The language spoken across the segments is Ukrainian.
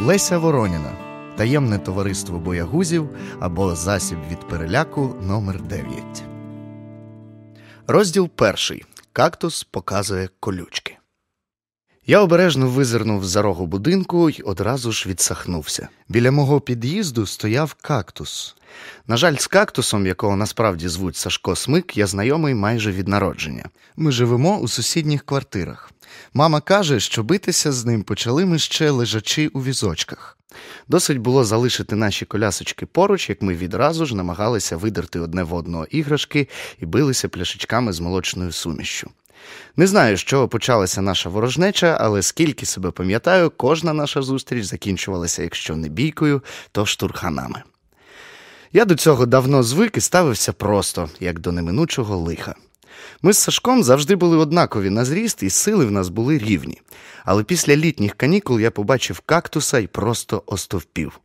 Леся Вороніна. Таємне товариство боягузів або засіб від переляку номер 9 Розділ перший. Кактус показує колючки. Я обережно визирнув за рогу будинку й одразу ж відсахнувся. Біля мого під'їзду стояв кактус. На жаль, з кактусом, якого насправді звуть Сашко Смик, я знайомий майже від народження. Ми живемо у сусідніх квартирах. Мама каже, що битися з ним почали ми ще лежачи у візочках. Досить було залишити наші колясочки поруч, як ми відразу ж намагалися видерти одне в одного іграшки і билися пляшечками з молочною сумішшю. Не знаю, з чого почалася наша ворожнеча, але скільки себе пам'ятаю, кожна наша зустріч закінчувалася, якщо не бійкою, то штурханами. Я до цього давно звик і ставився просто, як до неминучого лиха. Ми з Сашком завжди були однакові на зріст, і сили в нас були рівні. Але після літніх канікул я побачив кактуса і просто остовпів.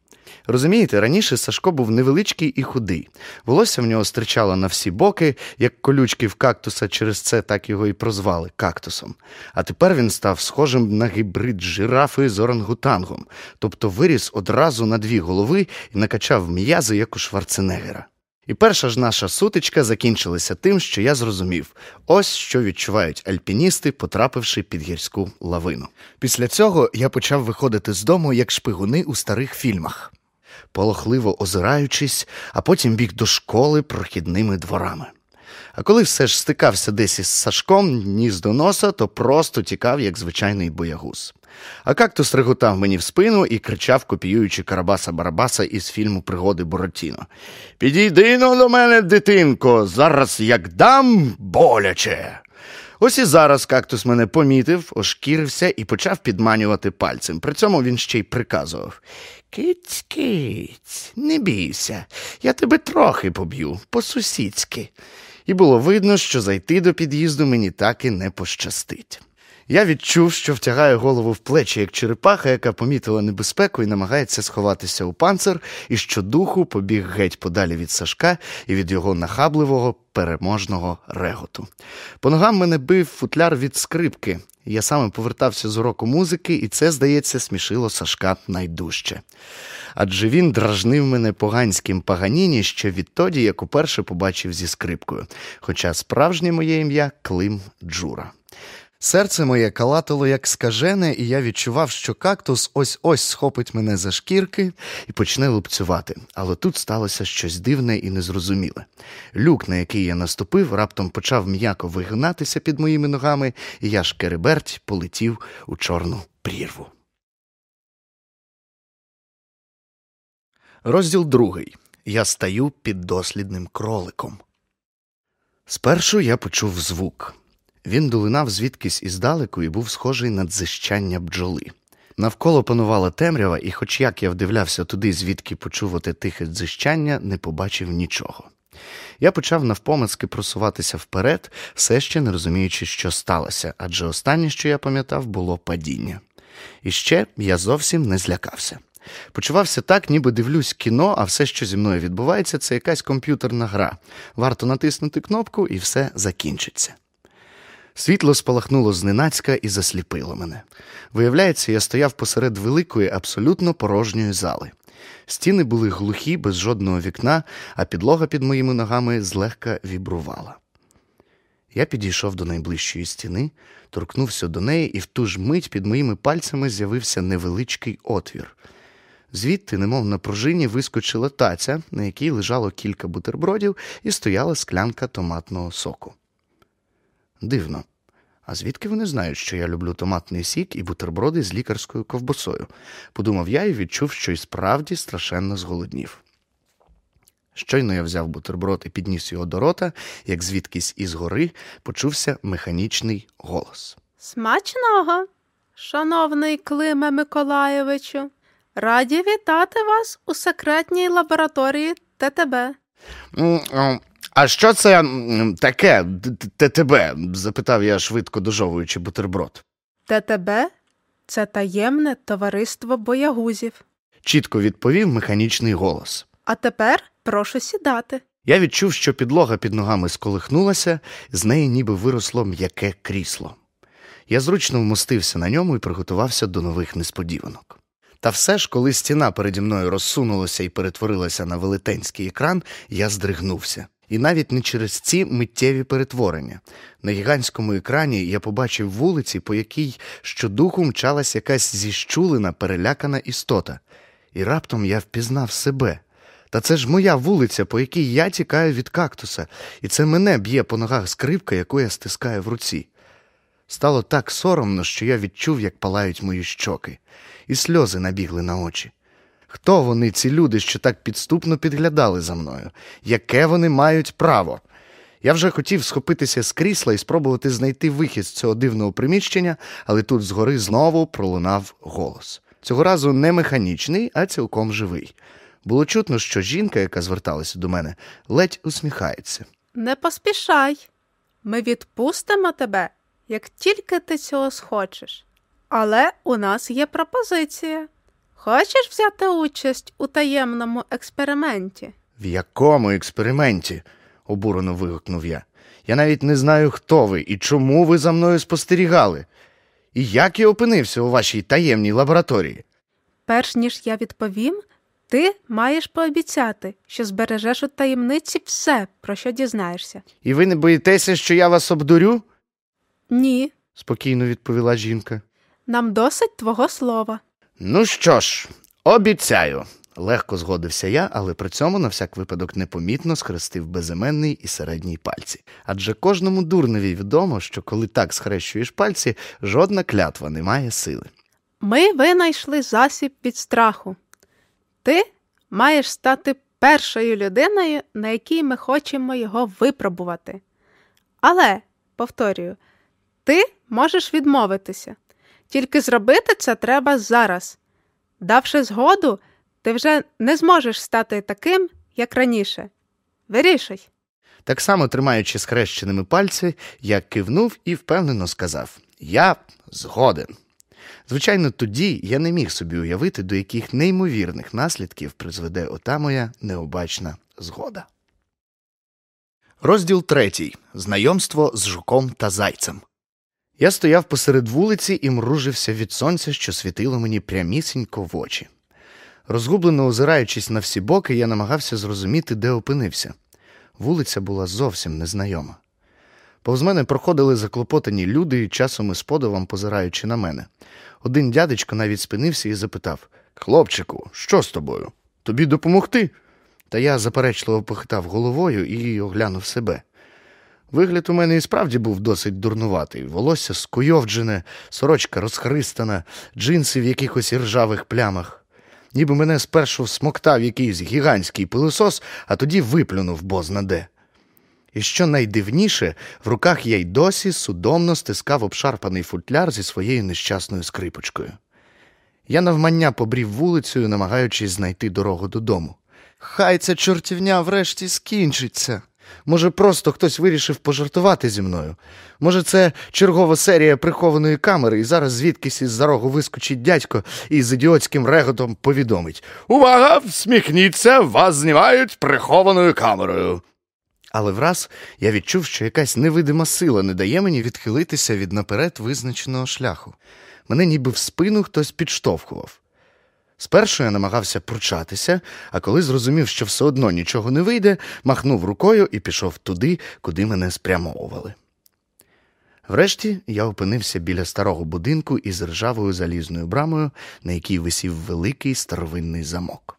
Розумієте, раніше Сашко був невеличкий і худий. Волосся в нього стирчало на всі боки, як колючки в кактуса, через це так його і прозвали кактусом. А тепер він став схожим на гібрид жирафи з орангутангом, тобто виріс одразу на дві голови і накачав м'язи, як у Шварценеггера. І перша ж наша сутичка закінчилася тим, що я зрозумів ось що відчувають альпіністи, потрапивши під гірську лавину. Після цього я почав виходити з дому як шпигуни у старих фільмах, полохливо озираючись, а потім біг до школи прохідними дворами. А коли все ж стикався десь із Сашком, ніс до носа, то просто тікав, як звичайний боягуз. А кактус реготав мені в спину і кричав, копіюючи Карабаса Барабаса із фільму Пригоди Боротіно. Підійди но до мене, дитинко, зараз як дам боляче. Ось і зараз кактус мене помітив, ошкірився і почав підманювати пальцем. При цьому він ще й приказував Киць, киць, не бійся, я тебе трохи поб'ю, по-сусідськи. І було видно, що зайти до під'їзду мені так і не пощастить. Я відчув, що втягає голову в плечі, як черепаха, яка помітила небезпеку і намагається сховатися у панцир, і щодуху побіг геть подалі від Сашка і від його нахабливого переможного реготу. По ногам мене бив футляр від скрипки. Я саме повертався з уроку музики, і це, здається, смішило Сашка найдужче. Адже він дражнив мене поганським паганіні ще відтоді, як уперше побачив зі скрипкою, хоча справжнє моє ім'я Клим Джура. Серце моє калатило як скажене, і я відчував, що кактус ось ось схопить мене за шкірки і почне лупцювати. Але тут сталося щось дивне і незрозуміле. Люк, на який я наступив, раптом почав м'яко вигинатися під моїми ногами, і я шкереберть полетів у чорну прірву. Розділ другий. Я стаю під дослідним кроликом. Спершу я почув звук. Він долинав звідкись іздалеку і був схожий на дзищання бджоли. Навколо панувала темрява, і, хоч як я вдивлявся туди, звідки почув оте тихе дзищання, не побачив нічого. Я почав навпомацки просуватися вперед, все ще не розуміючи, що сталося, адже останнє, що я пам'ятав, було падіння. І ще я зовсім не злякався. Почувався так, ніби дивлюсь кіно, а все, що зі мною відбувається, це якась комп'ютерна гра. Варто натиснути кнопку, і все закінчиться. Світло спалахнуло зненацька і засліпило мене. Виявляється, я стояв посеред великої, абсолютно порожньої зали. Стіни були глухі, без жодного вікна, а підлога під моїми ногами злегка вібрувала. Я підійшов до найближчої стіни, торкнувся до неї, і в ту ж мить під моїми пальцями з'явився невеличкий отвір. Звідти, немов на пружині, вискочила таця, на якій лежало кілька бутербродів, і стояла склянка томатного соку. Дивно. А звідки вони знають, що я люблю томатний сік і бутерброди з лікарською ковбасою? Подумав я і відчув, що й справді страшенно зголоднів. Щойно я взяв бутерброд і підніс його до рота, як звідкись із гори почувся механічний голос. Смачного, шановний Климе Миколаєвичу, раді вітати вас у секретній лабораторії ТТБ. А що це таке ТТБ? запитав я швидко дожовуючи бутерброд. ТТБ це таємне товариство боягузів. Чітко відповів механічний голос. А тепер прошу сідати. Я відчув, що підлога під ногами сколихнулася, з неї ніби виросло м'яке крісло. Я зручно вмостився на ньому і приготувався до нових несподіванок. Та все ж, коли стіна переді мною розсунулася і перетворилася на велетенський екран, я здригнувся. І навіть не через ці миттєві перетворення. На гігантському екрані я побачив вулиці, по якій щодуху мчалась якась зіщулена, перелякана істота. І раптом я впізнав себе. Та це ж моя вулиця, по якій я тікаю від кактуса, і це мене б'є по ногах скрипка, яку я стискаю в руці. Стало так соромно, що я відчув, як палають мої щоки, і сльози набігли на очі. Хто вони, ці люди, що так підступно підглядали за мною? Яке вони мають право? Я вже хотів схопитися з крісла і спробувати знайти вихід з цього дивного приміщення, але тут згори знову пролунав голос. Цього разу не механічний, а цілком живий. Було чутно, що жінка, яка зверталася до мене, ледь усміхається. Не поспішай. Ми відпустимо тебе, як тільки ти цього схочеш. Але у нас є пропозиція. Хочеш взяти участь у таємному експерименті? В якому експерименті? обурено вигукнув я. Я навіть не знаю, хто ви і чому ви за мною спостерігали. І як я опинився у вашій таємній лабораторії? Перш ніж я відповім, ти маєш пообіцяти, що збережеш у таємниці все, про що дізнаєшся. І ви не боїтеся, що я вас обдурю? Ні, спокійно відповіла жінка. нам досить твого слова. Ну що ж, обіцяю. Легко згодився я, але при цьому на всяк випадок непомітно схрестив безіменний і середній пальці. Адже кожному дурневі відомо, що коли так схрещуєш пальці, жодна клятва не має сили. Ми винайшли засіб від страху. Ти маєш стати першою людиною, на якій ми хочемо його випробувати. Але, повторюю, ти можеш відмовитися. Тільки зробити це треба зараз. Давши згоду, ти вже не зможеш стати таким, як раніше. Вирішуй. Так само, тримаючи схрещеними пальці, я кивнув і впевнено сказав: Я згоден. Звичайно, тоді я не міг собі уявити, до яких неймовірних наслідків призведе ота моя необачна згода. Розділ третій. Знайомство з жуком та зайцем. Я стояв посеред вулиці і мружився від сонця, що світило мені прямісінько в очі. Розгублено озираючись на всі боки, я намагався зрозуміти, де опинився. Вулиця була зовсім незнайома. Повз мене проходили заклопотані люди, часом із подивом позираючи на мене. Один дядечко навіть спинився і запитав Хлопчику, що з тобою? Тобі допомогти? Та я заперечливо похитав головою і оглянув себе. Вигляд у мене і справді був досить дурнуватий, волосся скуйовджене, сорочка розхристана, джинси в якихось іржавих плямах. Ніби мене спершу всмоктав якийсь гігантський пилосос, а тоді виплюнув бозна де. І що найдивніше, в руках я й досі судомно стискав обшарпаний футляр зі своєю нещасною скрипочкою. Я навмання побрів вулицею, намагаючись знайти дорогу додому. Хай ця чортівня врешті скінчиться. Може, просто хтось вирішив пожартувати зі мною. Може, це чергова серія прихованої камери, і зараз звідкись із за рогу вискочить дядько і з ідіотським реготом повідомить Увага! Всміхніться, вас знімають прихованою камерою. Але враз я відчув, що якась невидима сила не дає мені відхилитися від наперед визначеного шляху. Мене ніби в спину хтось підштовхував. Спершу я намагався пручатися, а коли зрозумів, що все одно нічого не вийде, махнув рукою і пішов туди, куди мене спрямовували. Врешті я опинився біля старого будинку із ржавою залізною брамою, на якій висів великий старовинний замок.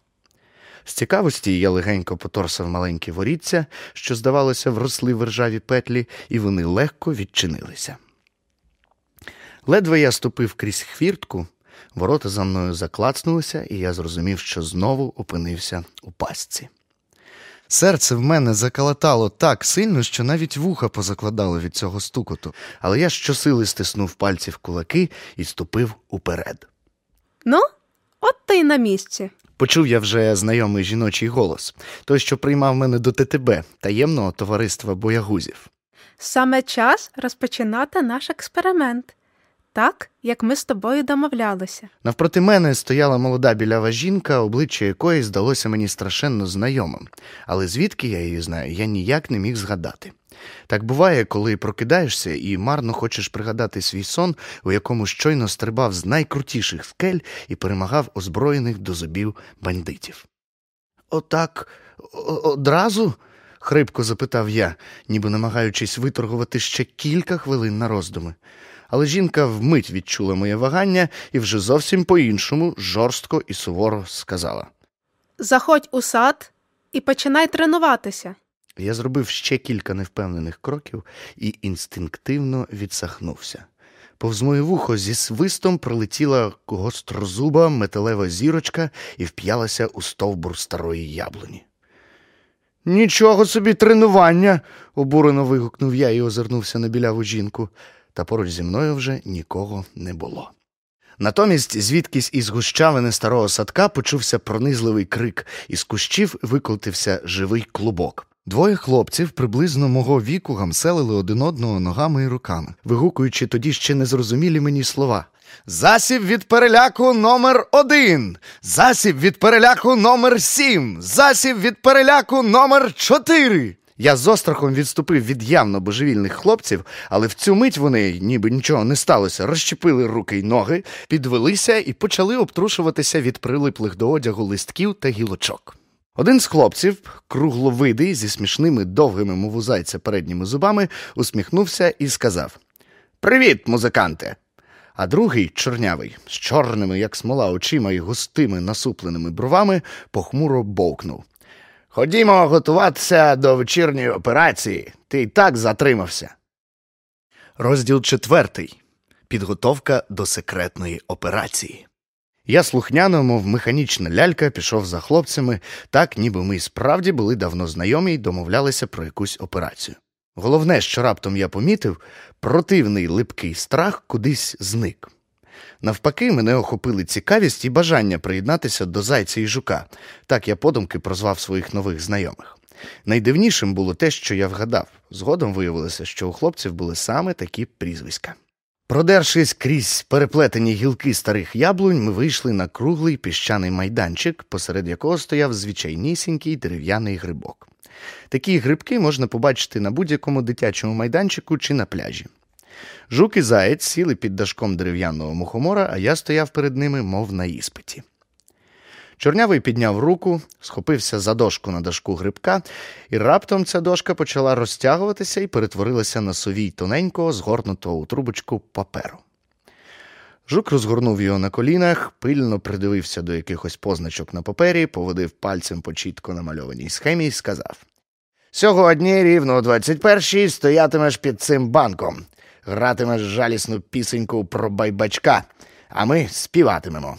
З цікавості я легенько поторсав маленькі воріття, що, здавалося, вросли в ржаві петлі, і вони легко відчинилися. Ледве я ступив крізь хвіртку, ворота за мною заклацнулися, і я зрозумів, що знову опинився у пастці. Серце в мене закалатало так сильно, що навіть вуха позакладало від цього стукоту, але я щосили стиснув пальці в кулаки і ступив уперед. Ну, от ти й на місці. Почув я вже знайомий жіночий голос, той, що приймав мене до ТТБ, таємного товариства боягузів. Саме час розпочинати наш експеримент, так як ми з тобою домовлялися. Навпроти мене стояла молода білява жінка, обличчя якої здалося мені страшенно знайомим, але звідки я її знаю, я ніяк не міг згадати. Так буває, коли прокидаєшся і марно хочеш пригадати свій сон, у якому щойно стрибав з найкрутіших скель і перемагав озброєних до зубів бандитів. Отак одразу? хрипко запитав я, ніби намагаючись виторгувати ще кілька хвилин на роздуми. Але жінка вмить відчула моє вагання і вже зовсім по-іншому жорстко і суворо сказала Заходь у сад і починай тренуватися. Я зробив ще кілька невпевнених кроків і інстинктивно відсахнувся. Повз моє вухо зі свистом пролетіла гострозуба металева зірочка і вп'ялася у стовбур старої яблуні. Нічого собі тренування, обурено вигукнув я і озирнувся на біляву жінку, та поруч зі мною вже нікого не було. Натомість, звідкись із гущавини старого садка почувся пронизливий крик, із кущів виколтився живий клубок. Двоє хлопців приблизно мого віку гамселили один одного ногами і руками, вигукуючи тоді ще незрозумілі мені слова. Засіб від переляку номер один, засіб від переляку номер сім, засіб від переляку номер чотири. Я з острахом відступив від явно божевільних хлопців, але в цю мить вони, ніби нічого не сталося, розщепили руки й ноги, підвелися і почали обтрушуватися від прилиплих до одягу листків та гілочок. Один з хлопців, кругловидий, зі смішними довгими мову зайця передніми зубами, усміхнувся і сказав Привіт, музиканте! А другий, чорнявий, з чорними, як смола, очима і густими насупленими бровами, похмуро бовкнув. Ходімо готуватися до вечірньої операції. Ти й так затримався. Розділ четвертий. Підготовка до секретної операції. Я слухняно, мов механічна лялька, пішов за хлопцями, так ніби ми справді були давно знайомі й домовлялися про якусь операцію. Головне, що раптом я помітив, противний липкий страх кудись зник. Навпаки, мене охопили цікавість і бажання приєднатися до зайця і жука, так я подумки прозвав своїх нових знайомих. Найдивнішим було те, що я вгадав. Згодом виявилося, що у хлопців були саме такі прізвиська. Продершись крізь переплетені гілки старих яблунь, ми вийшли на круглий піщаний майданчик, посеред якого стояв звичайнісінький дерев'яний грибок. Такі грибки можна побачити на будь-якому дитячому майданчику чи на пляжі. Жук і заєць сіли під дашком дерев'яного мухомора, а я стояв перед ними, мов на іспиті. Чорнявий підняв руку, схопився за дошку на дашку грибка, і раптом ця дошка почала розтягуватися і перетворилася на совій тоненького, згорнутого у трубочку паперу. Жук розгорнув його на колінах, пильно придивився до якихось позначок на папері, поводив пальцем по чітко намальованій схемі і сказав Сьогодні, рівно о 21-й, стоятимеш під цим банком, гратимеш жалісну пісеньку про байбачка, а ми співатимемо.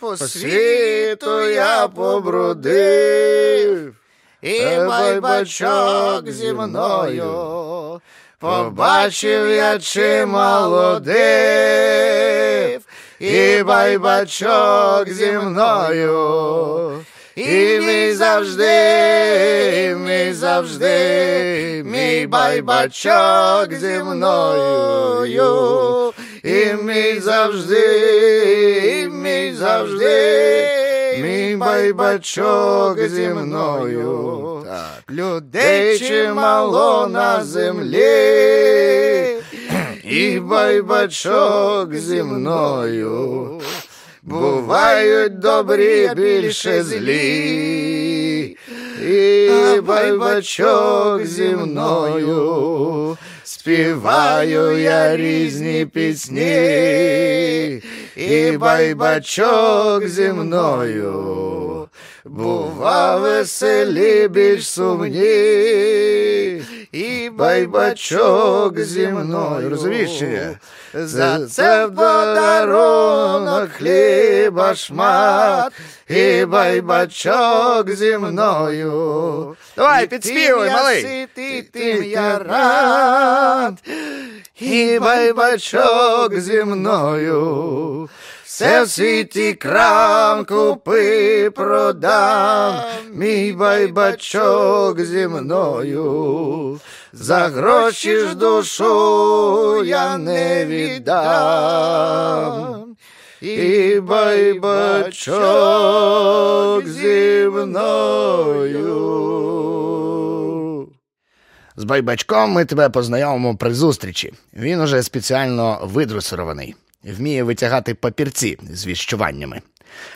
По світу я побродив, і байбачок зі мною. Побачив я чимало див, і байбачок зі мною. І мій завжди, мій завжди, мій байбачок зі мною. І мій завжди, і мій завжди, мій байбачок зі мною. Так. Людей чимало на землі, і байбачок зі мною. Бувають добрі більше злі, І байбачок зі мною. Співаю я різні пісні, і байбачок зі мною, бува веселі більш сумні, і байбачок зі мною. Розумієш? За це в подарунок хліба шмат, і байбачок зі мною. Давай, підспівуй, малий. Тим я рад, і байбачок зі мною. Все в світі крам купи продам, мій байбачок зі мною. За гроші ж душу я не віддам. І байбачок зі мною. З байбачком ми тебе познайомимо при зустрічі. Він уже спеціально видрусирований, вміє витягати папірці з віщуваннями.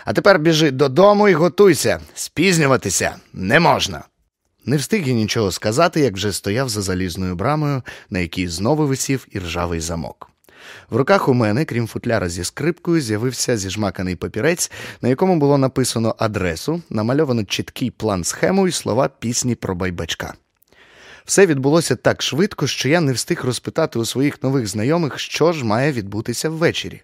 А тепер біжи додому і готуйся. Спізнюватися не можна. Не встиг я нічого сказати, як вже стояв за залізною брамою, на якій знову висів іржавий замок. В руках у мене, крім футляра зі скрипкою, з'явився зіжмаканий папірець, на якому було написано адресу, намальовано чіткий план схему і слова пісні про байбачка. Все відбулося так швидко, що я не встиг розпитати у своїх нових знайомих, що ж має відбутися ввечері.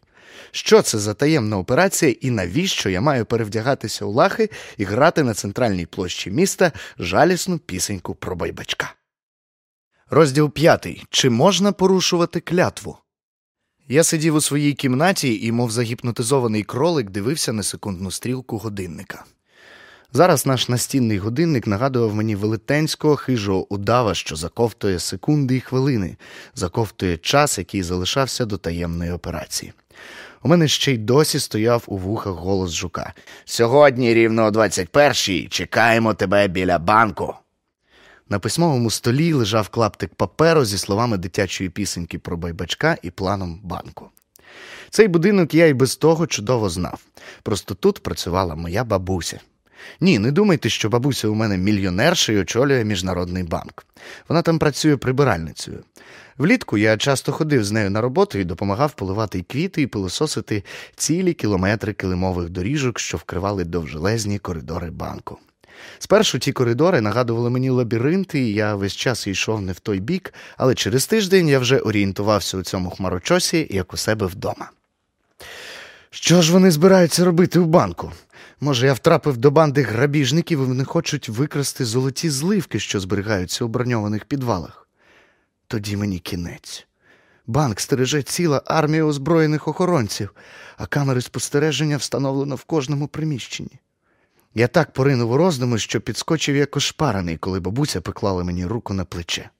Що це за таємна операція і навіщо я маю перевдягатися у лахи і грати на центральній площі міста жалісну пісеньку про байбачка? Розділ п'ятий. Чи можна порушувати клятву? Я сидів у своїй кімнаті і, мов загіпнотизований кролик, дивився на секундну стрілку годинника. Зараз наш настінний годинник нагадував мені велетенського хижого удава, що заковтує секунди і хвилини, заковтує час, який залишався до таємної операції. У мене ще й досі стояв у вухах голос жука. Сьогодні, рівно о 21-й, чекаємо тебе біля банку. На письмовому столі лежав клаптик паперу зі словами дитячої пісеньки про байбачка і планом банку. Цей будинок я й без того чудово знав. Просто тут працювала моя бабуся. Ні, не думайте, що бабуся у мене мільйонерша і очолює міжнародний банк. Вона там працює прибиральницею. Влітку я часто ходив з нею на роботу і допомагав поливати квіти і пилососити цілі кілометри килимових доріжок, що вкривали довжелезні коридори банку. Спершу ті коридори нагадували мені лабіринти, і я весь час йшов не в той бік, але через тиждень я вже орієнтувався у цьому хмарочосі, як у себе вдома. Що ж вони збираються робити в банку? Може, я втрапив до банди грабіжників і вони хочуть викрасти золоті зливки, що зберігаються у броньованих підвалах. Тоді мені кінець. Банк стереже ціла армія озброєних охоронців, а камери спостереження встановлено в кожному приміщенні. Я так поринув у роздуми, що підскочив як ошпарений, коли бабуся поклала мені руку на плече.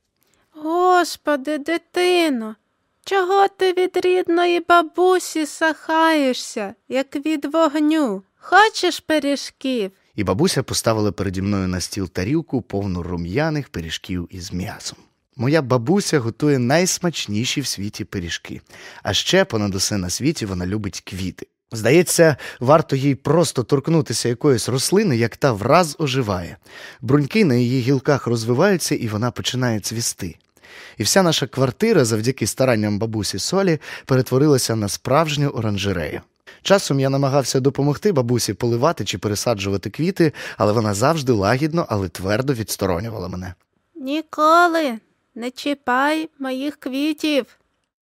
Господи, дитино, чого ти від рідної бабусі сахаєшся, як від вогню? Хочеш пиріжків? І бабуся поставила переді мною на стіл тарілку повну рум'яних пиріжків із м'ясом. Моя бабуся готує найсмачніші в світі пиріжки, а ще понад усе на світі вона любить квіти. Здається, варто їй просто торкнутися якоїсь рослини, як та враз оживає. Бруньки на її гілках розвиваються, і вона починає цвісти. І вся наша квартира, завдяки старанням бабусі Солі, перетворилася на справжню оранжерею. Часом я намагався допомогти бабусі поливати чи пересаджувати квіти, але вона завжди лагідно, але твердо відсторонювала мене. Ніколи не чіпай моїх квітів.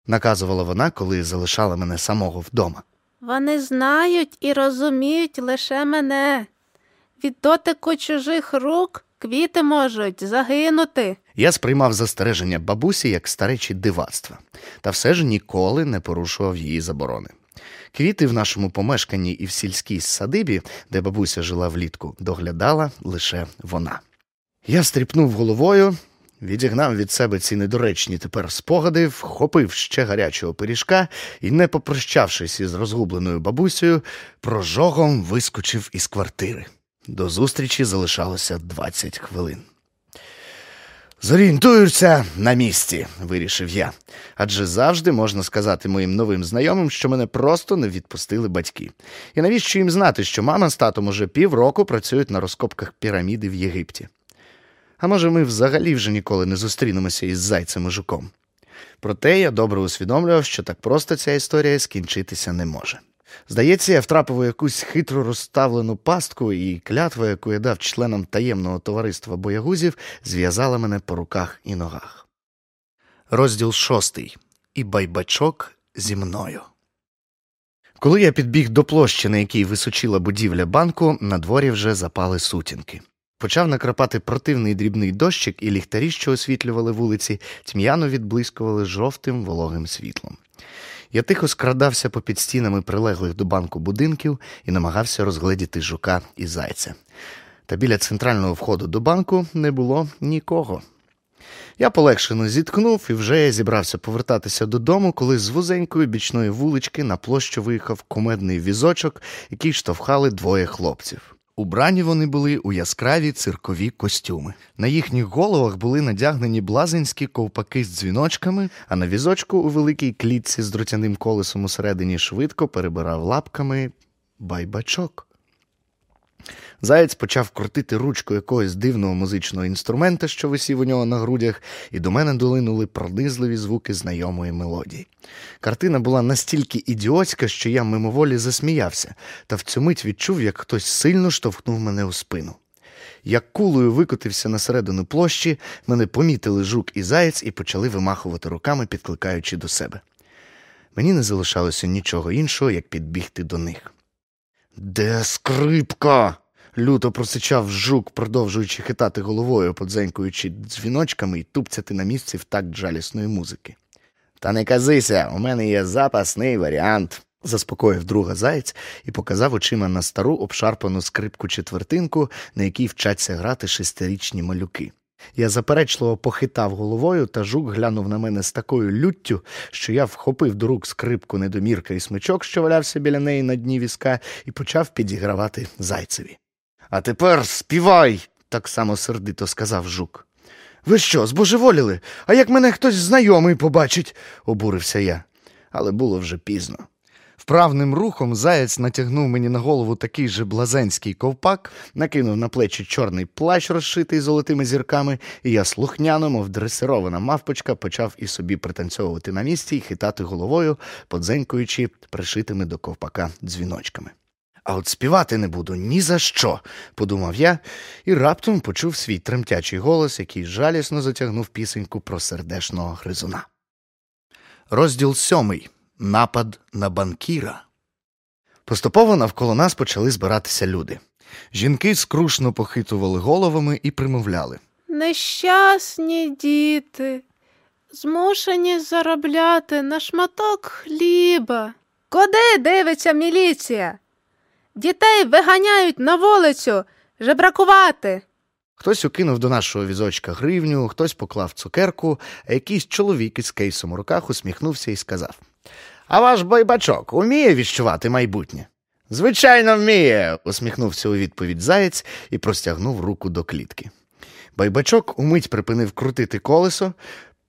Наказувала вона, коли залишала мене самого вдома. Вони знають і розуміють лише мене. Від дотику чужих рук квіти можуть загинути. Я сприймав застереження бабусі як старечі дивацтва, та все ж ніколи не порушував її заборони. Квіти в нашому помешканні і в сільській садибі, де бабуся жила влітку, доглядала лише вона. Я стріпнув головою, відігнав від себе ці недоречні тепер спогади, вхопив ще гарячого пиріжка і, не попрощавшись із розгубленою бабусею, прожогом вискочив із квартири. До зустрічі залишалося 20 хвилин. Зорієнтуюся на місці, вирішив я. Адже завжди можна сказати моїм новим знайомим, що мене просто не відпустили батьки. І навіщо їм знати, що мама з татом уже півроку працюють на розкопках піраміди в Єгипті? А може, ми взагалі вже ніколи не зустрінемося із зайцем і жуком? Проте я добре усвідомлював, що так просто ця історія скінчитися не може. Здається, я втрапив у якусь хитро розставлену пастку, і клятва, яку я дав членам таємного товариства боягузів, зв'язала мене по руках і ногах. Розділ шостий. І байбачок зі мною. Коли я підбіг до площі, на якій височила будівля банку, на дворі вже запали сутінки. Почав накрапати противний дрібний дощик, і ліхтарі, що освітлювали вулиці, тьмяно відблискували жовтим вологим світлом. Я тихо скрадався попід стінами прилеглих до банку будинків і намагався розгледіти жука і зайця. Та біля центрального входу до банку не було нікого. Я полегшено зіткнув і вже зібрався повертатися додому, коли з вузенької бічної вулички на площу виїхав кумедний візочок, який штовхали двоє хлопців. Убрані вони були у яскраві циркові костюми. На їхніх головах були надягнені блазенські ковпаки з дзвіночками, а на візочку у великій клітці з дротяним колесом усередині швидко перебирав лапками байбачок. Заєць почав крутити ручку якогось дивного музичного інструмента, що висів у нього на грудях, і до мене долинули пронизливі звуки знайомої мелодії. Картина була настільки ідіотська, що я мимоволі засміявся, та в цю мить відчув, як хтось сильно штовхнув мене у спину. Як кулею викотився на середину площі, мене помітили жук і заєць і почали вимахувати руками, підкликаючи до себе. Мені не залишалося нічого іншого, як підбігти до них. Де скрипка? Люто просичав жук, продовжуючи хитати головою, подзенькуючи дзвіночками і тупцяти на місці в такт жалісної музики. Та не казися, у мене є запасний варіант, заспокоїв друга заєць і показав очима на стару обшарпану скрипку четвертинку, на якій вчаться грати шестирічні малюки. Я заперечливо похитав головою, та жук глянув на мене з такою люттю, що я вхопив до рук скрипку недомірка і смичок, що валявся біля неї на дні візка, і почав підігравати зайцеві. А тепер співай, так само сердито сказав жук. Ви що, збожеволіли? А як мене хтось знайомий побачить, обурився я, але було вже пізно. Вправним рухом заяць натягнув мені на голову такий же блазенський ковпак, накинув на плечі чорний плащ, розшитий золотими зірками, і я слухняно, мов дресирована мавпочка, почав і собі пританцьовувати на місці і хитати головою, подзенькуючи пришитими до ковпака дзвіночками. А от співати не буду ні за що, подумав я, і раптом почув свій тремтячий голос, який жалісно затягнув пісеньку про сердешного гризуна. Розділ сьомий Напад на банкіра. Поступово навколо нас почали збиратися люди. Жінки скрушно похитували головами і примовляли. Нещасні діти, змушені заробляти на шматок хліба. Куди дивиться міліція? Дітей виганяють на вулицю жебракувати. Хтось укинув до нашого візочка гривню, хтось поклав цукерку, а якийсь чоловік із кейсом у руках усміхнувся і сказав А ваш бойбачок уміє відчувати майбутнє? Звичайно, вміє, усміхнувся у відповідь заєць і простягнув руку до клітки. Байбачок умить припинив крутити колесо,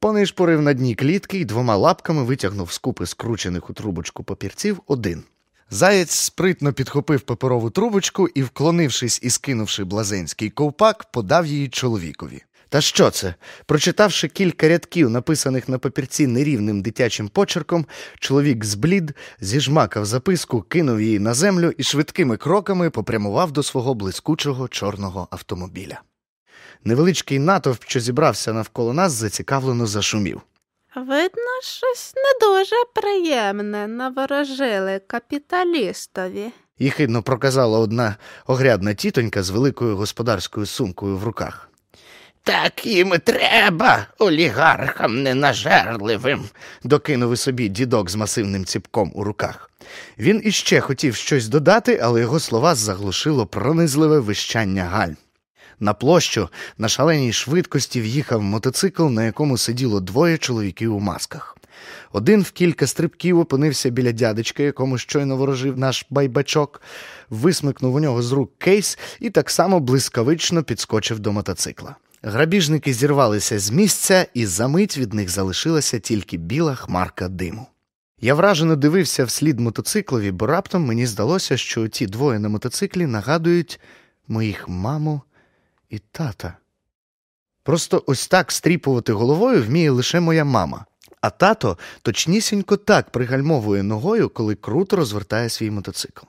понишпорив на дні клітки і двома лапками витягнув з купи скручених у трубочку папірців один. Заєць спритно підхопив паперову трубочку і, вклонившись і скинувши блазенський ковпак, подав її чоловікові. Та що це? Прочитавши кілька рядків, написаних на папірці нерівним дитячим почерком, чоловік зблід, зіжмакав записку, кинув її на землю і швидкими кроками попрямував до свого блискучого чорного автомобіля. Невеличкий натовп, що зібрався навколо нас, зацікавлено зашумів. Видно, щось не дуже приємне наворожили капіталістові. Їхидно проказала одна огрядна тітонька з великою господарською сумкою в руках. Так їм треба, олігархам ненажерливим, докинув і собі дідок з масивним ціпком у руках. Він іще хотів щось додати, але його слова заглушило пронизливе вищання гальм. На площу на шаленій швидкості в'їхав мотоцикл, на якому сиділо двоє чоловіків у масках. Один в кілька стрибків опинився біля дядечка, якому щойно ворожив наш байбачок, висмикнув у нього з рук кейс і так само блискавично підскочив до мотоцикла. Грабіжники зірвалися з місця, і за мить від них залишилася тільки біла хмарка диму. Я вражено дивився вслід мотоциклові, бо раптом мені здалося, що ті двоє на мотоциклі нагадують моїх маму і тата. Просто ось так стріпувати головою вміє лише моя мама, а тато точнісінько так пригальмовує ногою, коли круто розвертає свій мотоцикл.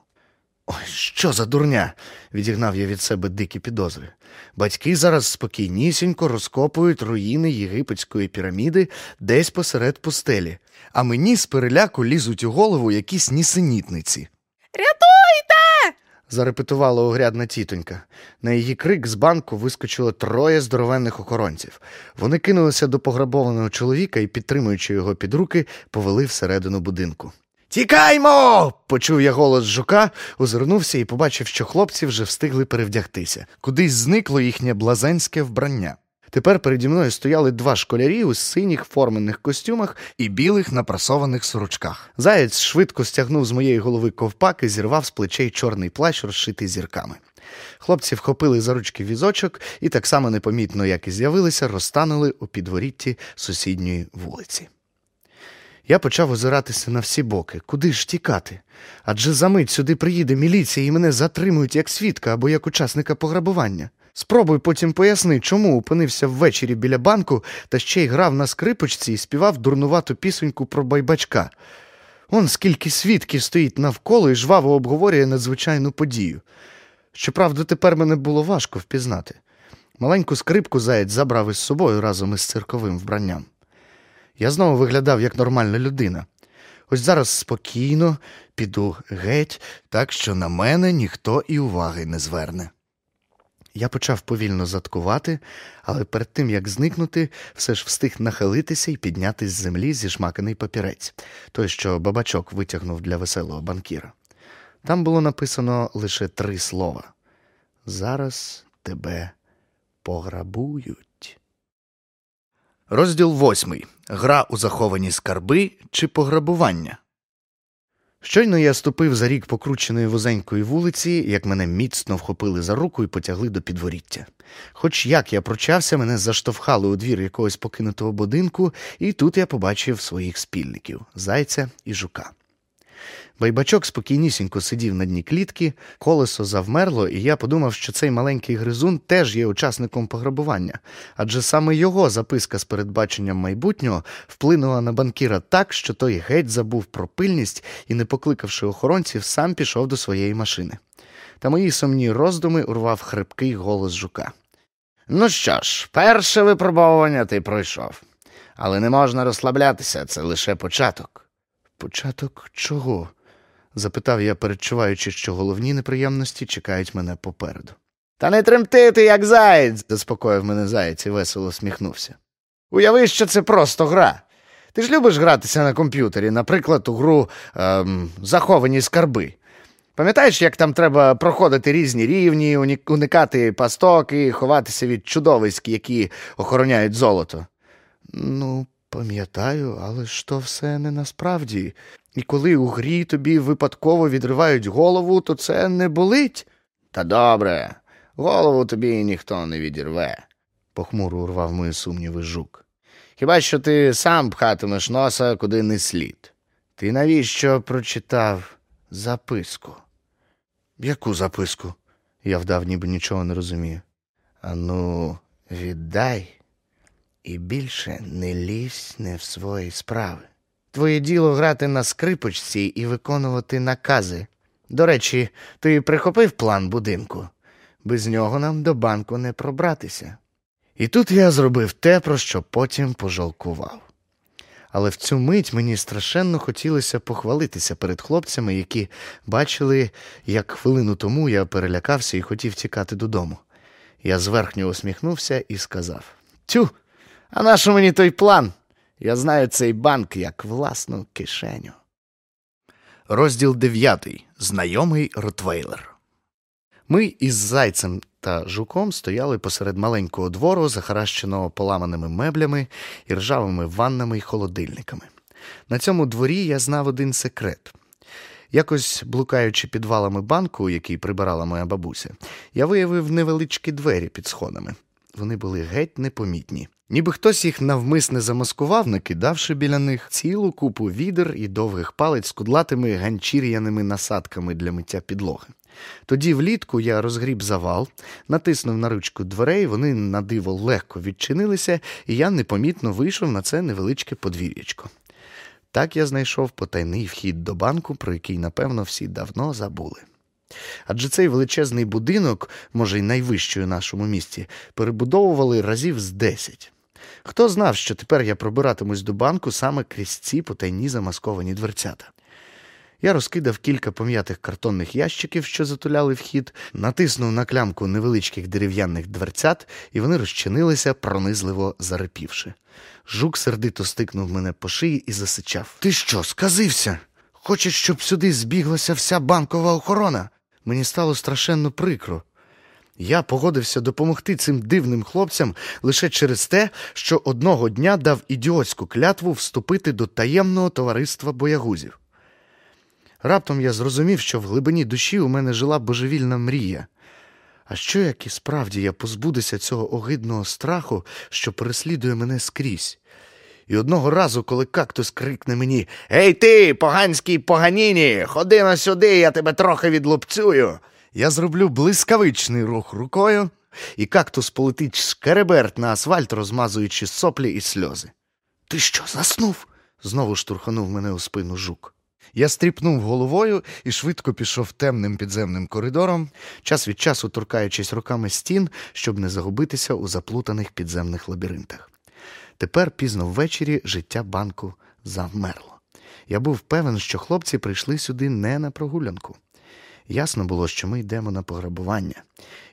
Ой, що за дурня? відігнав я від себе дикі підозри. Батьки зараз спокійнісінько розкопують руїни єгипетської піраміди десь посеред пустелі, а мені з переляку лізуть у голову якісь нісенітниці. Рятуйте! Зарепетувала огрядна тітонька. На її крик з банку вискочило троє здоровенних охоронців. Вони кинулися до пограбованого чоловіка і, підтримуючи його під руки, повели всередину будинку. Тікаймо! почув я голос жука, озирнувся і побачив, що хлопці вже встигли перевдягтися. Кудись зникло їхнє блазенське вбрання. Тепер переді мною стояли два школярі у синіх формених костюмах і білих напрасованих сорочках. Заєць швидко стягнув з моєї голови ковпак і зірвав з плечей чорний плащ, розшитий зірками. Хлопці вхопили за ручки візочок і так само непомітно, як і з'явилися, розтанули у підворітті сусідньої вулиці. Я почав озиратися на всі боки. Куди ж тікати? Адже за мить сюди приїде міліція і мене затримують як свідка або як учасника пограбування. Спробуй потім поясни, чому опинився ввечері біля банку та ще й грав на скрипочці і співав дурнувату пісеньку про байбачка. Он скільки свідків стоїть навколо і жваво обговорює надзвичайну подію. Щоправда, тепер мене було важко впізнати. Маленьку скрипку заєць забрав із собою разом із цирковим вбранням. Я знову виглядав як нормальна людина. Ось зараз спокійно піду геть, так що на мене ніхто і уваги не зверне. Я почав повільно заткувати, але перед тим як зникнути, все ж встиг нахилитися і підняти з землі зішмаканий папірець, той, що бабачок витягнув для веселого банкіра. Там було написано лише три слова: Зараз тебе пограбують. Розділ восьмий. Гра у заховані скарби чи пограбування. Щойно я ступив за рік покрученої вузенької вулиці, як мене міцно вхопили за руку і потягли до підворіття. Хоч як я прочався, мене заштовхали у двір якогось покинутого будинку, і тут я побачив своїх спільників зайця і жука. Байбачок спокійнісінько сидів на дні клітки, колесо завмерло, і я подумав, що цей маленький гризун теж є учасником пограбування, адже саме його записка з передбаченням майбутнього вплинула на банкіра так, що той геть забув про пильність і, не покликавши охоронців, сам пішов до своєї машини. Та мої сумні роздуми урвав хрипкий голос жука. Ну що ж, перше випробовування ти пройшов, але не можна розслаблятися, це лише початок. Початок чого? запитав я, передчуваючи, що головні неприємності чекають мене попереду. Та не тремтити, як заєць, заспокоїв мене заєць і весело сміхнувся. Уяви, що це просто гра. Ти ж любиш гратися на комп'ютері, наприклад, у гру ем, заховані скарби. Пам'ятаєш, як там треба проходити різні рівні, уникати пасток і ховатися від чудовиськ, які охороняють золото? Ну, пам'ятаю, але ж то все не насправді. І коли у грі тобі випадково відривають голову, то це не болить. Та добре, голову тобі ніхто не відірве, похмуро урвав мої сумніви жук. Хіба що ти сам пхатимеш носа куди не слід? Ти навіщо прочитав записку? Яку записку? Я вдав, ніби нічого не розумію. Ану, віддай і більше не лізь не в свої справи. Твоє діло грати на скрипочці і виконувати накази. До речі, ти прихопив план будинку. Без нього нам до банку не пробратися. І тут я зробив те, про що потім пожалкував. Але в цю мить мені страшенно хотілося похвалитися перед хлопцями, які бачили, як хвилину тому я перелякався і хотів тікати додому. Я зверхньо усміхнувся і сказав Тю, а нащо мені той план? Я знаю цей банк як власну кишеню. Розділ дев'ятий. Знайомий Ротвейлер. Ми із зайцем та жуком стояли посеред маленького двору, захаращеного поламаними меблями і ржавими ваннами й холодильниками. На цьому дворі я знав один секрет. Якось блукаючи підвалами банку, який прибирала моя бабуся, я виявив невеличкі двері під сходами. Вони були геть непомітні. Ніби хтось їх навмисне замаскував, накидавши біля них цілу купу відер і довгих палець з кудлатими ганчір'яними насадками для миття підлоги. Тоді влітку я розгріб завал, натиснув на ручку дверей, вони на диво легко відчинилися, і я непомітно вийшов на це невеличке подвір'ячко. Так я знайшов потайний вхід до банку, про який, напевно, всі давно забули. Адже цей величезний будинок, може й найвищий у нашому місті, перебудовували разів з десять. Хто знав, що тепер я пробиратимусь до банку саме крізь ці потайні замасковані дверцята. Я розкидав кілька пом'ятих картонних ящиків, що затуляли вхід, натиснув на клямку невеличких дерев'яних дверцят, і вони розчинилися, пронизливо зарипівши. Жук сердито стикнув мене по шиї і засичав. Ти що, сказився? Хочеш, щоб сюди збіглася вся банкова охорона? Мені стало страшенно прикро. Я погодився допомогти цим дивним хлопцям лише через те, що одного дня дав ідіотську клятву вступити до таємного товариства боягузів. Раптом я зрозумів, що в глибині душі у мене жила божевільна мрія. А що як і справді я позбудуся цього огидного страху, що переслідує мене скрізь? І одного разу, коли кактус крикне мені Ей ти, поганський поганіні, ходи на сюди, я тебе трохи відлупцюю. Я зроблю блискавичний рух рукою, і кактус полетить шкереберт на асфальт, розмазуючи соплі і сльози. Ти що, заснув? знову штурханув мене у спину жук. Я стріпнув головою і швидко пішов темним підземним коридором, час від часу торкаючись руками стін, щоб не загубитися у заплутаних підземних лабіринтах. Тепер пізно ввечері життя банку завмерло. Я був певен, що хлопці прийшли сюди не на прогулянку. Ясно було, що ми йдемо на пограбування,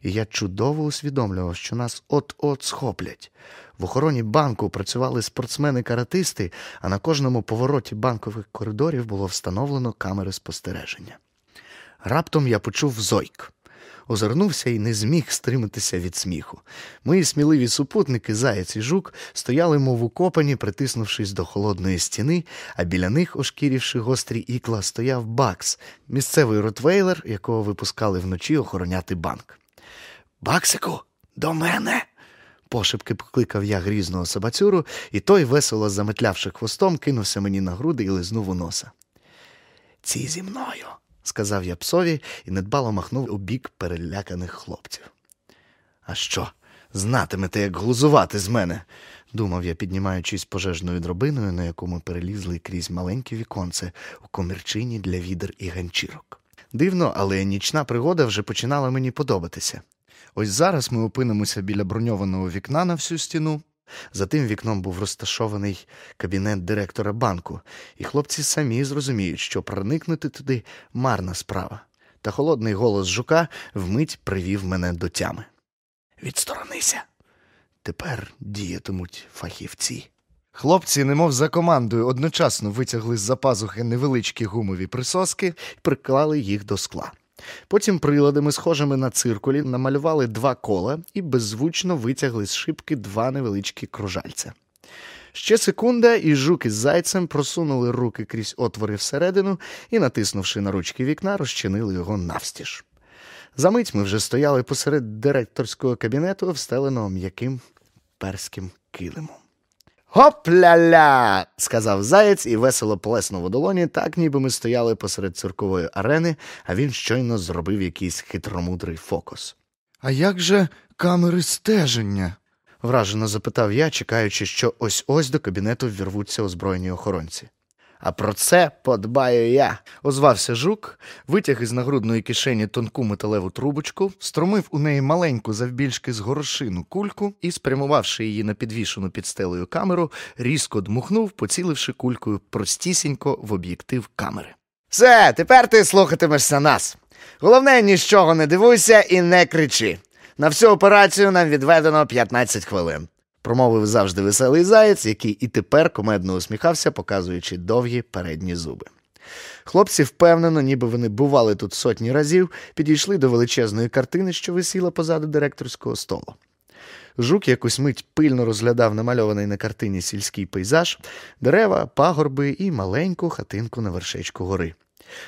і я чудово усвідомлював, що нас от-от схоплять. В охороні банку працювали спортсмени-каратисти, а на кожному повороті банкових коридорів було встановлено камери спостереження. Раптом я почув зойк. Озирнувся і не зміг стриматися від сміху. Мої сміливі супутники, заяць і жук, стояли, мов укопані, притиснувшись до холодної стіни, а біля них, ошкірівши гострі ікла, стояв Бакс, місцевий ротвейлер, якого випускали вночі охороняти банк. Баксику, до мене. Пошепки покликав я грізного собацюру, і той, весело заметлявши хвостом, кинувся мені на груди і лизнув у носа. Ці зі мною сказав я псові і недбало махнув у бік переляканих хлопців. А що, знатимете, як глузувати з мене? думав я, піднімаючись пожежною дробиною, на яку ми перелізли крізь маленьке віконце у комірчині для відер і ганчірок. Дивно, але нічна пригода вже починала мені подобатися. Ось зараз ми опинимося біля броньованого вікна на всю стіну. За тим вікном був розташований кабінет директора банку, і хлопці самі зрозуміють, що проникнути туди марна справа. Та холодний голос жука вмить привів мене до тями. Відсторонися. Тепер діятимуть фахівці. Хлопці, немов за командою, одночасно витягли з за пазухи невеличкі гумові присоски і приклали їх до скла. Потім приладами, схожими на циркулі, намалювали два кола і беззвучно витягли з шибки два невеличкі кружальця. Ще секунда, і жук із зайцем просунули руки крізь отвори всередину і, натиснувши на ручки вікна, розчинили його навстіж. Замить ми вже стояли посеред директорського кабінету, встеленого м'яким перським килимом. Гопля-ля! сказав заєць і весело плеснув у долоні, так ніби ми стояли посеред циркової арени, а він щойно зробив якийсь хитромудрий фокус. А як же камери стеження? вражено запитав я, чекаючи, що ось ось до кабінету ввірвуться озброєні охоронці. А про це подбаю я. Озвався жук, витяг із нагрудної кишені тонку металеву трубочку, струмив у неї маленьку завбільшки з горошину кульку і, спрямувавши її на підвішену під стелею камеру, різко дмухнув, поціливши кулькою простісінько в об'єктив камери. Все, тепер ти слухатимешся нас. Головне, нічого не дивуйся і не кричи. На всю операцію нам відведено 15 хвилин промовив завжди веселий заєць, який і тепер комедно усміхався, показуючи довгі передні зуби. Хлопці впевнено, ніби вони бували тут сотні разів, підійшли до величезної картини, що висіла позаду директорського столу. Жук якусь мить пильно розглядав намальований на картині сільський пейзаж, дерева, пагорби і маленьку хатинку на вершечку гори.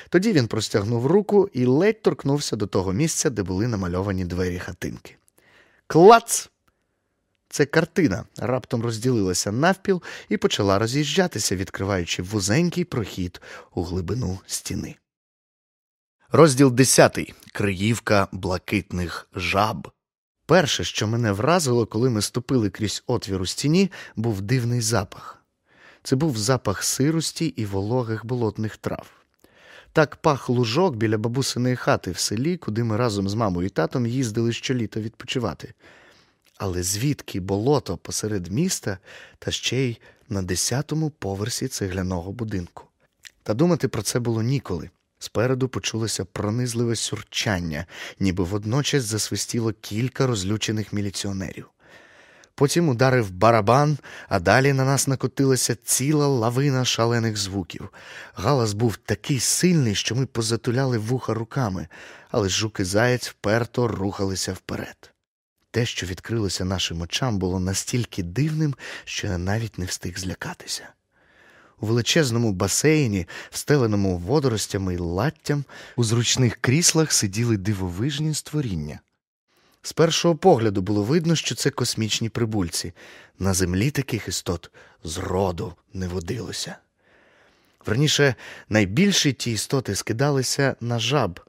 Тоді він простягнув руку і ледь торкнувся до того місця, де були намальовані двері хатинки. Клац! Це картина раптом розділилася навпіл і почала роз'їжджатися, відкриваючи вузенький прохід у глибину стіни. Розділ десятий. Криївка блакитних жаб. Перше, що мене вразило, коли ми ступили крізь отвір у стіні, був дивний запах. Це був запах сирості і вологих болотних трав. Так пах лужок біля бабусиної хати в селі, куди ми разом з мамою і татом їздили щоліта відпочивати. Але звідки болото посеред міста та ще й на десятому поверсі цегляного будинку? Та думати про це було ніколи. Спереду почулося пронизливе сюрчання, ніби водночас засвистіло кілька розлючених міліціонерів. Потім ударив барабан, а далі на нас накотилася ціла лавина шалених звуків. Галас був такий сильний, що ми позатуляли вуха руками, але жук і заєць вперто рухалися вперед. Те, що відкрилося нашим очам, було настільки дивним, що я навіть не встиг злякатися. У величезному басейні, встеленому водоростями й латтям, у зручних кріслах сиділи дивовижні створіння. З першого погляду було видно, що це космічні прибульці. На землі таких істот зроду не водилося. Верніше, найбільші ті істоти скидалися на жаб,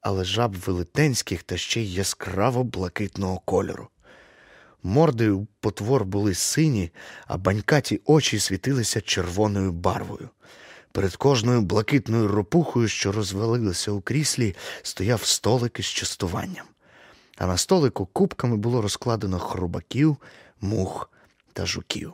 але жаб велетенських та ще й яскраво блакитного кольору. Морди у потвор були сині, а банькаті очі світилися червоною барвою. Перед кожною блакитною ропухою, що розвалилася у кріслі, стояв столик із частуванням а на столику кубками було розкладено хрубаків, мух та жуків.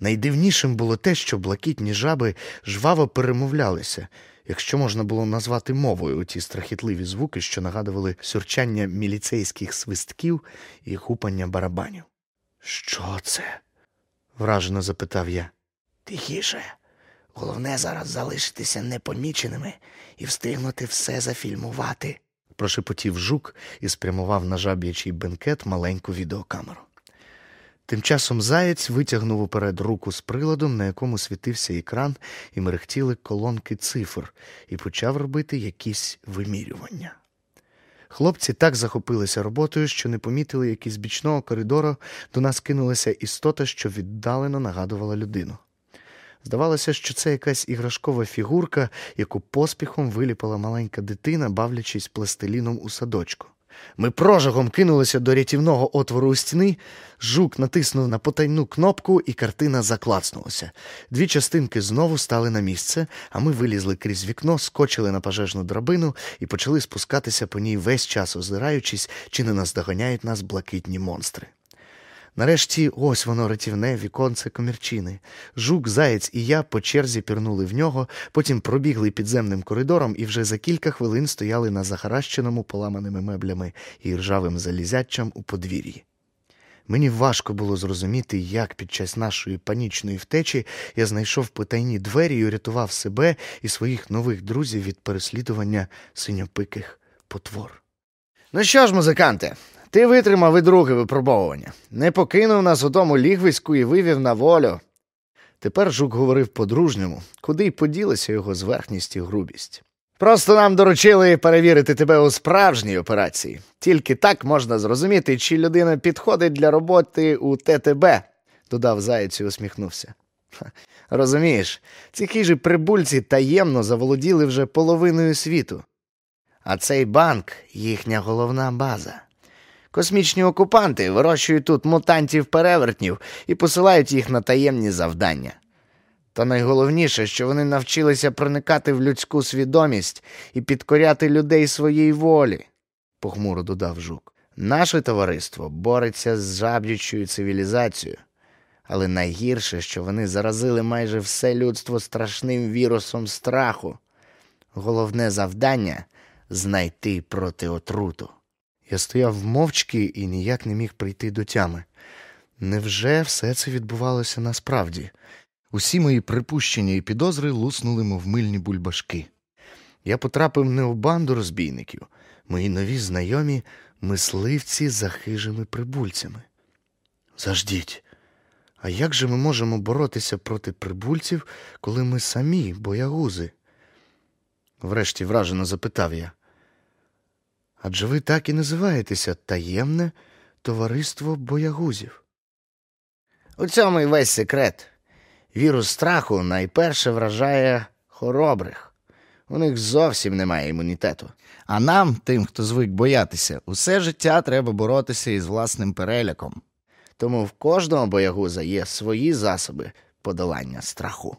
Найдивнішим було те, що блакитні жаби жваво перемовлялися, якщо можна було назвати мовою ті страхітливі звуки, що нагадували сюрчання міліцейських свистків і гупання барабанів. Що це? вражено запитав я. Тихіше. Головне зараз залишитися непоміченими і встигнути все зафільмувати прошепотів жук і спрямував на жаб'ячий бенкет маленьку відеокамеру. Тим часом заєць витягнув уперед руку з приладом, на якому світився екран і мерехтіли колонки цифр, і почав робити якісь вимірювання. Хлопці так захопилися роботою, що не помітили, як із бічного коридору до нас кинулася істота, що віддалено нагадувала людину. Здавалося, що це якась іграшкова фігурка, яку поспіхом виліпала маленька дитина, бавлячись пластиліном у садочку. Ми прожагом кинулися до рятівного отвору у стіни, жук натиснув на потайну кнопку, і картина заклацнулася. Дві частинки знову стали на місце, а ми вилізли крізь вікно, скочили на пожежну драбину і почали спускатися по ній весь час, озираючись, чи не наздоганяють нас блакитні монстри. Нарешті ось воно рятівне віконце комірчини. Жук, заєць і я по черзі пірнули в нього, потім пробігли підземним коридором і вже за кілька хвилин стояли на захаращеному поламаними меблями і ржавим залізячам у подвір'ї. Мені важко було зрозуміти, як під час нашої панічної втечі я знайшов потайні двері і урятував себе і своїх нових друзів від переслідування синьопиких потвор. Ну що ж, музиканте, ти витримав і друге випробовування, не покинув нас у тому лігвиську і вивів на волю. Тепер жук говорив по-дружньому, куди й поділася його зверхність і грубість. Просто нам доручили перевірити тебе у справжній операції. Тільки так можна зрозуміти, чи людина підходить для роботи у ТТБ, додав заєць і усміхнувся. Розумієш, ці хижі прибульці таємно заволоділи вже половиною світу. А цей банк їхня головна база. Космічні окупанти вирощують тут мутантів-перевертнів і посилають їх на таємні завдання. Та найголовніше, що вони навчилися проникати в людську свідомість і підкоряти людей своїй волі, похмуро додав жук. Наше товариство бореться з жаб'ючою цивілізацією, але найгірше, що вони заразили майже все людство страшним вірусом страху. Головне завдання знайти протиотруту. Я стояв мовчки і ніяк не міг прийти до тями. Невже все це відбувалося насправді? Усі мої припущення і підозри луснули, мов мильні бульбашки. Я потрапив не в банду розбійників, мої нові знайомі мисливці за хижими прибульцями. Заждіть, а як же ми можемо боротися проти прибульців, коли ми самі боягузи? Врешті вражено запитав я. Адже ви так і називаєтеся таємне товариство боягузів. У цьому й весь секрет. Вірус страху найперше вражає хоробрих. У них зовсім немає імунітету. А нам, тим, хто звик боятися, усе життя треба боротися із власним переляком. Тому в кожного боягуза є свої засоби подолання страху.